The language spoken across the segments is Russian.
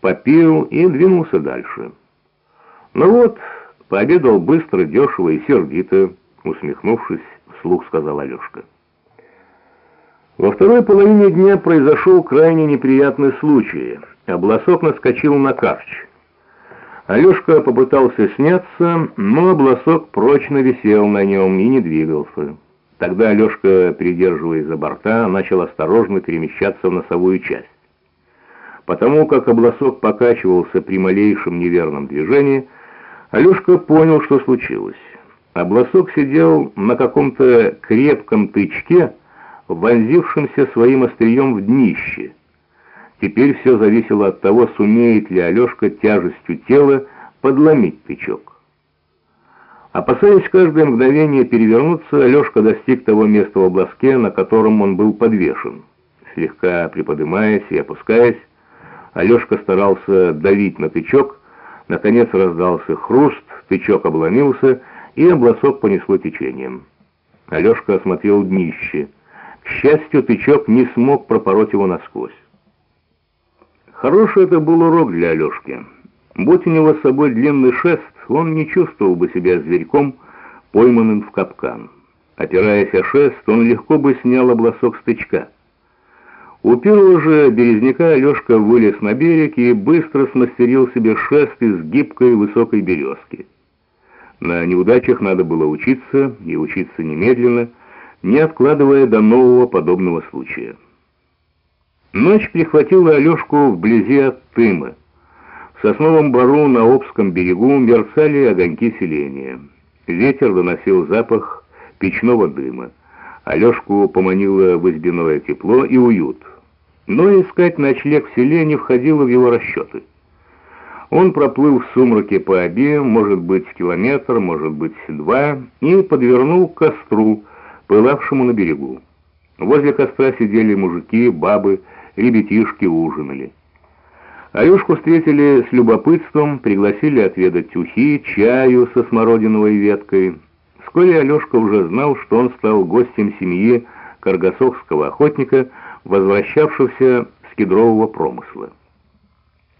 попил и двинулся дальше. Ну вот, пообедал быстро, дешево и сердито, усмехнувшись, вслух сказал Алешка. Во второй половине дня произошел крайне неприятный случай. Обласок наскочил на карч. Алешка попытался сняться, но обласок прочно висел на нем и не двигался. Тогда Алешка, придерживаясь за борта, начал осторожно перемещаться в носовую часть. Потому как обласок покачивался при малейшем неверном движении, Алешка понял, что случилось. Обласок сидел на каком-то крепком тычке, вонзившимся своим острием в днище. Теперь все зависело от того, сумеет ли Алешка тяжестью тела подломить тычок. Опасаясь каждое мгновение перевернуться, Алешка достиг того места в обласке, на котором он был подвешен. Слегка приподымаясь и опускаясь, Алешка старался давить на тычок, наконец раздался хруст, тычок обломился, и обласок понесло течением. Алешка осмотрел днище. К счастью, тычок не смог пропороть его насквозь. Хороший это был урок для Алешки. Будь у него с собой длинный шест, он не чувствовал бы себя зверьком, пойманным в капкан. Опираясь о шест, он легко бы снял обласок с тычка. У первого же березняка Алешка вылез на берег и быстро смастерил себе шест из гибкой высокой березки. На неудачах надо было учиться, и учиться немедленно, не откладывая до нового подобного случая. Ночь прихватила Алешку вблизи от Тыма. В сосновом бару на Обском берегу мерцали огоньки селения. Ветер доносил запах печного дыма. Алешку поманило в избиное тепло и уют. Но искать ночлег в селе не входило в его расчеты. Он проплыл в сумраке по обе, может быть, километр, может быть, два, и подвернул к костру, пылавшему на берегу. Возле костра сидели мужики, бабы, ребятишки ужинали. Алешку встретили с любопытством, пригласили отведать тюхи, чаю со смородиновой веткой. Вскоре Алешка уже знал, что он стал гостем семьи каргасовского охотника, возвращавшегося с кедрового промысла.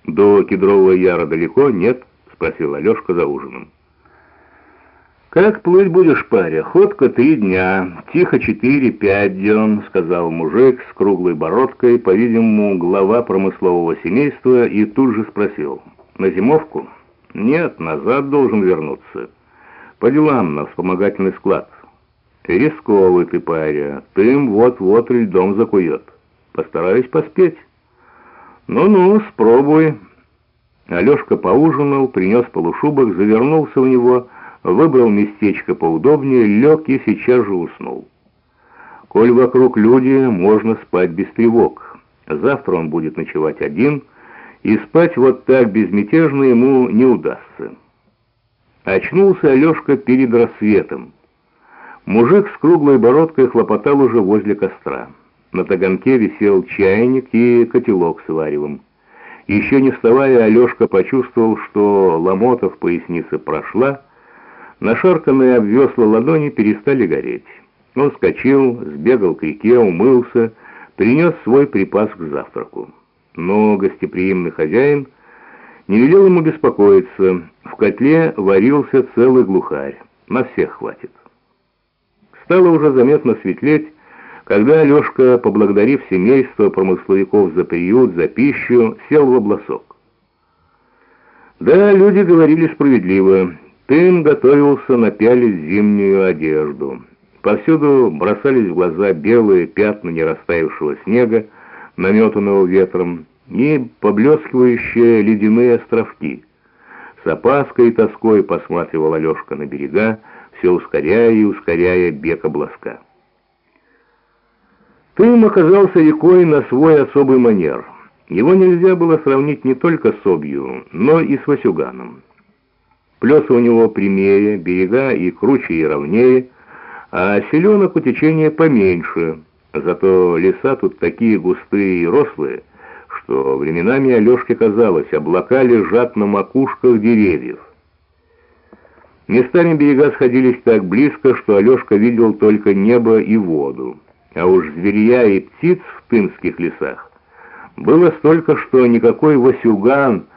«До кедрового яра далеко? Нет?» — спросил Алешка за ужином. «Как плыть будешь, паря? Ходка три дня, тихо четыре-пять дён», — сказал мужик с круглой бородкой, по-видимому, глава промыслового семейства, и тут же спросил. «На зимовку?» «Нет, назад должен вернуться. По делам на вспомогательный склад». «Рисковый ты, паря. Тым вот-вот льдом закует. Постараюсь поспеть». «Ну-ну, спробуй». Алешка поужинал, принес полушубок, завернулся в него — выбрал местечко поудобнее, лег и сейчас же уснул. Коль вокруг люди, можно спать без тревог. Завтра он будет ночевать один, и спать вот так безмятежно ему не удастся. Очнулся Алешка перед рассветом. Мужик с круглой бородкой хлопотал уже возле костра. На таганке висел чайник и котелок с варевом. Еще не вставая, Алешка почувствовал, что ломота в пояснице прошла, Нашарканные об весла ладони перестали гореть. Он вскочил, сбегал к реке, умылся, принес свой припас к завтраку. Но гостеприимный хозяин не велел ему беспокоиться. В котле варился целый глухарь. На всех хватит. Стало уже заметно светлеть, когда Алешка, поблагодарив семейство промысловиков за приют, за пищу, сел в обласок. Да, люди говорили справедливо. Тым готовился напялить зимнюю одежду. Повсюду бросались в глаза белые пятна нерастаявшего снега, наметанного ветром, и поблескивающие ледяные островки. С опаской и тоской посматривал Алешка на берега, все ускоряя и ускоряя бег обласка. Тым оказался рекой на свой особый манер. Его нельзя было сравнить не только с Обью, но и с Васюганом. Плесы у него прямее, берега и круче, и ровнее, а селенок у течения поменьше. Зато леса тут такие густые и рослые, что временами Алешке казалось, облака лежат на макушках деревьев. Местами берега сходились так близко, что Алешка видел только небо и воду. А уж зверья и птиц в тынских лесах Было столько, что никакой Васюган